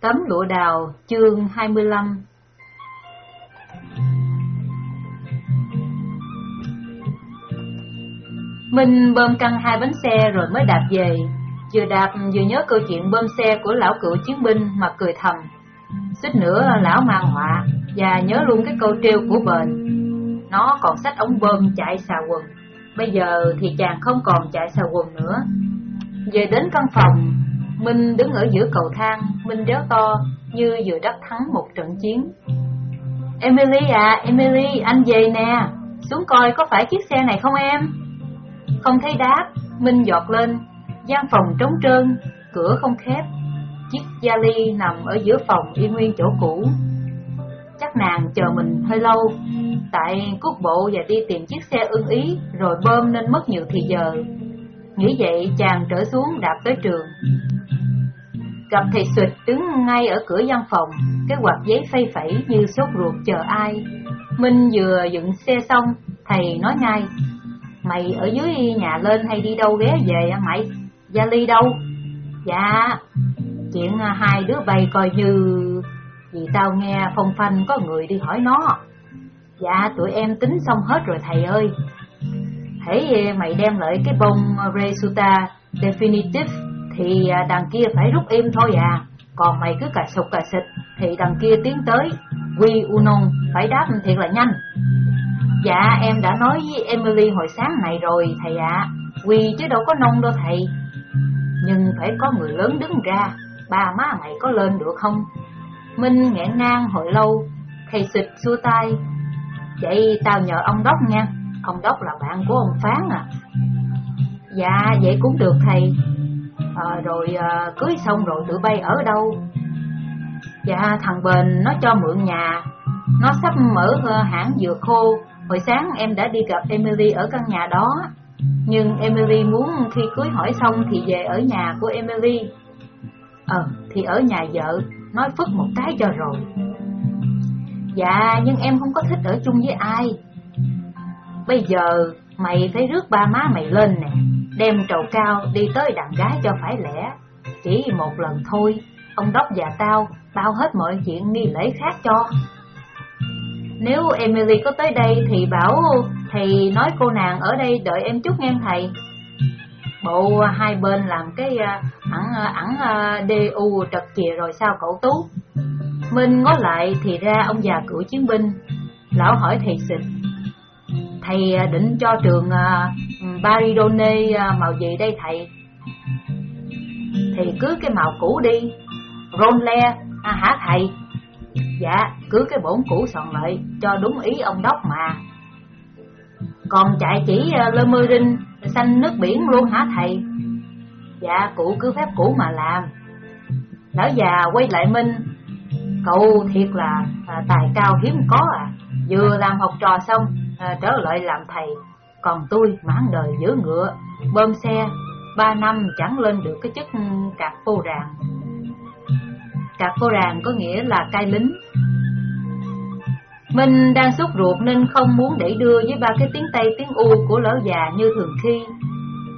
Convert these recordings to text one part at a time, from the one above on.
Tấm lụa đào, chương 25 Minh bơm căng hai bánh xe rồi mới đạp về. Vừa đạp vừa nhớ câu chuyện bơm xe của lão cựu chiến binh mà cười thầm. Xích nữa lão mang họa Và nhớ luôn cái câu trêu của bền. Nó còn sách ống bơm chạy xà quần. Bây giờ thì chàng không còn chạy xà quần nữa. Về đến căn phòng Minh đứng ở giữa cầu thang Minh réo to như vừa đắc thắng một trận chiến. Emily à, Emily, anh về nè. Xuống coi có phải chiếc xe này không em? Không thấy đáp, Minh giọt lên. Gian phòng trống trơn, cửa không khép. Chiếc vali nằm ở giữa phòng y nguyên chỗ cũ. Chắc nàng chờ mình hơi lâu. Tại cút bộ và đi tìm chiếc xe ưng ý Rồi bơm nên mất nhiều thì giờ. Nghĩ vậy chàng trở xuống đạp tới trường. Gặp thầy Sụt đứng ngay ở cửa văn phòng. Cái quạt giấy phay phẩy như sốt ruột chờ ai. Minh vừa dựng xe xong, Thầy nói ngay, Mày ở dưới nhà lên hay đi đâu ghé về hả mày? Gia Ly đâu? Dạ. Chuyện à, hai đứa bay coi như Vì tao nghe phong phanh có người đi hỏi nó. Dạ tụi em tính xong hết rồi thầy ơi. Hãy mày đem lại cái bông Resulta Definitive thì à, đằng kia phải rút im thôi à. Còn mày cứ cà sụt cà xịt Thì đằng kia tiến tới. Quy Unon phải đáp thiệt là nhanh. Dạ em đã nói với Emily hồi sáng này rồi, thầy ạ. À. Quy chứ đâu có nông đâu thầy. Nhưng phải có người lớn đứng ra. Ba má mày có lên được không? Minh nghẹn ngang hồi lâu. Thầy xịt xua tay. Vậy tao nhờ ông Đốc nha. Ông Đốc là bạn của ông Phán à. Dạ vậy cũng được thầy à, Rồi à, cưới xong rồi tụi bay ở đâu? Dạ thằng Bền nó cho mượn nhà. Nó sắp mở ờ, hãng dừa khô. Hồi sáng em đã đi gặp Emily ở căn nhà đó. Nhưng Emily muốn khi cưới hỏi xong thì về ở nhà của Emily. Ờ, thì ở nhà vợ, nói phức một cái cho rồi. Dạ, nhưng em không có thích ở chung với ai. Bây giờ mày phải rước ba má mày lên nè. Đem trầu cao đi tới đàn gái cho phải lẽ Chỉ một lần thôi, Ông Đốc và tao bao hết mọi chuyện nghi lễ khác cho nếu Emily có tới đây thì bảo thầy nói cô nàng ở đây đợi em chút nghe thầy. Bộ à, hai bên làm cái ẩn ẩn DU trật chìa rồi sao cậu Tú? Minh ngó lại thì ra ông già cựu chiến binh. Lão hỏi thầy xịt. Thầy à, định cho trường à, Baridone à, màu gì đây thầy? Thì cứ cái màu cũ đi. Ronle à, hả thầy? Dạ, cứ cái bổn cũ soạn lại cho đúng ý ông Đốc mà. Còn chạy chỉ lơ mơ rinh, xanh nước biển luôn hả thầy? Dạ, cụ cứ phép cũ mà làm. Lão già quay lại Minh, cậu thiệt là à, tài cao hiếm có à, vừa làm học trò xong à, trở lại làm thầy, còn tôi mãn đời giữ ngựa, bơm xe, ba năm chẳng lên được cái chức cạp cô ràng. Cạp cô ràng có nghĩa là cai lính, Minh đang sốt ruột nên không muốn đẩy đưa với ba cái tiếng Tây tiếng U của lão già như thường khi.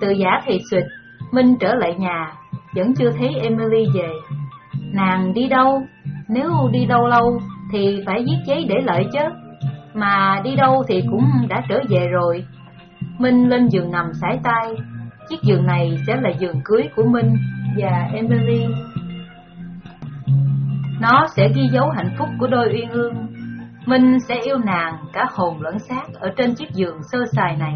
từ giả thì suyệt, Minh trở lại nhà, vẫn chưa thấy Emily về. Nàng đi đâu? Nếu đi đâu lâu thì phải viết giấy để lợi chứ. Mà đi đâu thì cũng đã trở về rồi. Minh lên giường nằm sải tay. Chiếc giường này sẽ là giường cưới của Minh và Emily. Nó sẽ ghi dấu hạnh phúc của đôi uyên ương Minh sẽ yêu nàng cả hồn lẫn xác ở trên chiếc giường sơ sài này,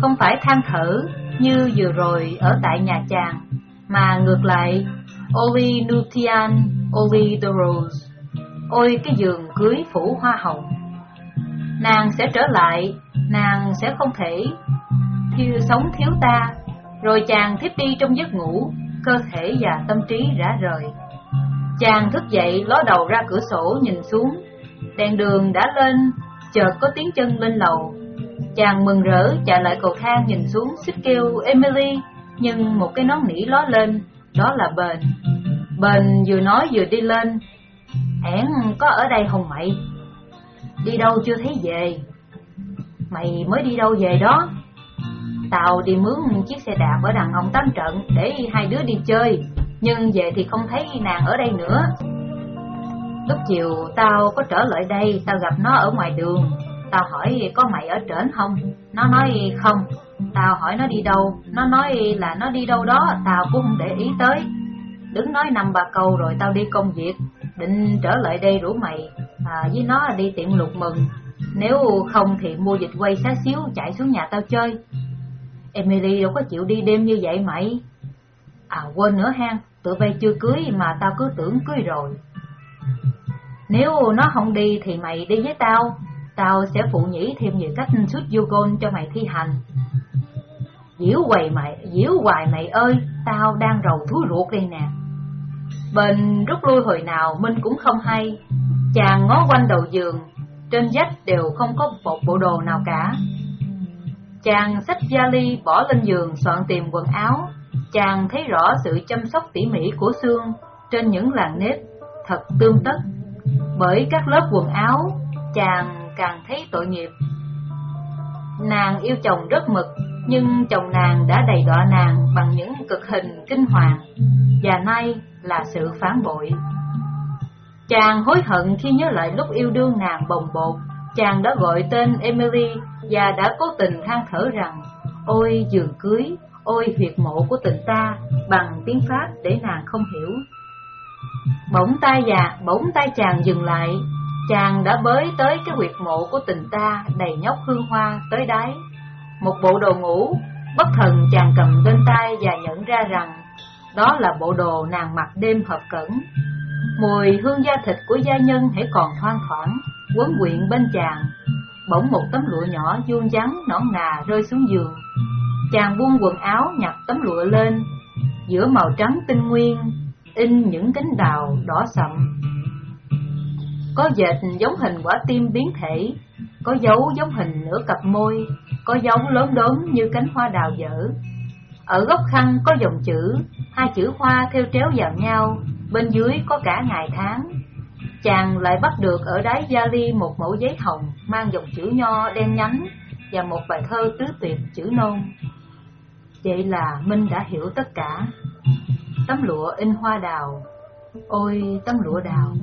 không phải than thở như vừa rồi ở tại nhà chàng, mà ngược lại, Oli Nutian, Oli the Rose, ôi cái giường cưới phủ hoa hồng. Nàng sẽ trở lại, nàng sẽ không thể thiêu sống thiếu ta, rồi chàng thiếp đi trong giấc ngủ, cơ thể và tâm trí rã rời. Chàng thức dậy ló đầu ra cửa sổ nhìn xuống Đèn đường đã lên, chợt có tiếng chân lên lầu. Chàng mừng rỡ chạy lại cầu thang nhìn xuống xích kêu Emily, nhưng một cái nón nỉ ló lên, đó là Bền. Bền vừa nói vừa đi lên, hẻn có ở đây không mày? Đi đâu chưa thấy về? Mày mới đi đâu về đó? Tao đi mướn chiếc xe đạp ở đàn ông Tám Trận để hai đứa đi chơi, Nhưng về thì không thấy nàng ở đây nữa. Lúc chiều tao có trở lại đây Tao gặp nó ở ngoài đường. Tao hỏi có mày ở trển không? Nó nói không. Tao hỏi nó đi đâu? Nó nói là nó đi đâu đó Tao cũng không để ý tới. Đứng nói năm ba câu rồi tao đi công việc. Định trở lại đây rủ mày. À, Với nó đi tiệm lục mừng. Nếu không thì mua dịch quay xá xíu Chạy xuống nhà tao chơi. Emily đâu có chịu đi đêm như vậy mày. À quên nữa hang Tụi bay chưa cưới mà tao cứ tưởng cưới rồi. Nếu nó không đi thì mày đi với tao. Tao sẽ phụ nhĩ thêm nhiều cách suốt du côn cho mày thi hành. Diễu hoài mày, diễu hoài mày ơi Tao đang rầu thúi ruột đây nè. Bên rút lui hồi nào Minh cũng không hay. Chàng ngó quanh đầu giường, Trên vách đều không có một bộ đồ nào cả. Chàng xách vali bỏ lên giường soạn tìm quần áo. Chàng thấy rõ sự chăm sóc tỉ mỉ của xương Trên những làn nếp thật tương tất. Bởi các lớp quần áo, Chàng càng thấy tội nghiệp. Nàng yêu chồng rất mực Nhưng chồng nàng đã đầy đọa nàng Bằng những cực hình kinh hoàng Và nay là sự phản bội. Chàng hối hận khi nhớ lại lúc yêu đương nàng bồng bột. Chàng đã gọi tên Emily Và đã cố tình than thở rằng Ôi giường cưới, ôi huyệt mộ của tình ta Bằng tiếng Pháp để nàng không hiểu. Bỗng tay già, bỗng tay chàng dừng lại. Chàng đã bới tới cái huyệt mộ của tình ta Đầy nhóc hương hoa tới đáy. Một bộ đồ ngủ, Bất thần chàng cầm trên tay và nhận ra rằng đó là bộ đồ nàng mặc đêm hợp cẩn. Mùi hương da thịt của gia nhân hãy còn thoang thoảng, Quấn quyện bên chàng. Bỗng một tấm lụa nhỏ vuông vắn, nõn nà rơi xuống giường. Chàng buông quần áo nhặt tấm lụa lên, Giữa màu trắng tinh nguyên, In những cánh đào đỏ sậm. Có dệt giống hình quả tim biến thể Có dấu giống hình nửa cặp môi Có dấu lớn đốm như cánh hoa đào dở ở góc khăn có dòng chữ, hai chữ hoa theo tréo vào nhau, bên dưới có cả ngày tháng. Chàng lại bắt được ở đáy gia ly một mẫu giấy hồng mang dòng chữ nho đen nhánh và một bài thơ tứ tuyệt chữ nôn. Vậy là Minh đã hiểu tất cả. Tấm lụa in hoa đào, ôi tấm lụa đào